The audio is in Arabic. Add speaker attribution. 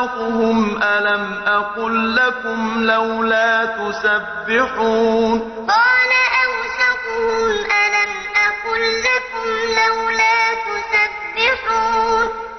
Speaker 1: أَوْسَطُهُمْ أَلَمْ أَقُل لَّكُمْ لَوْلَا تُسَبِّحُونَ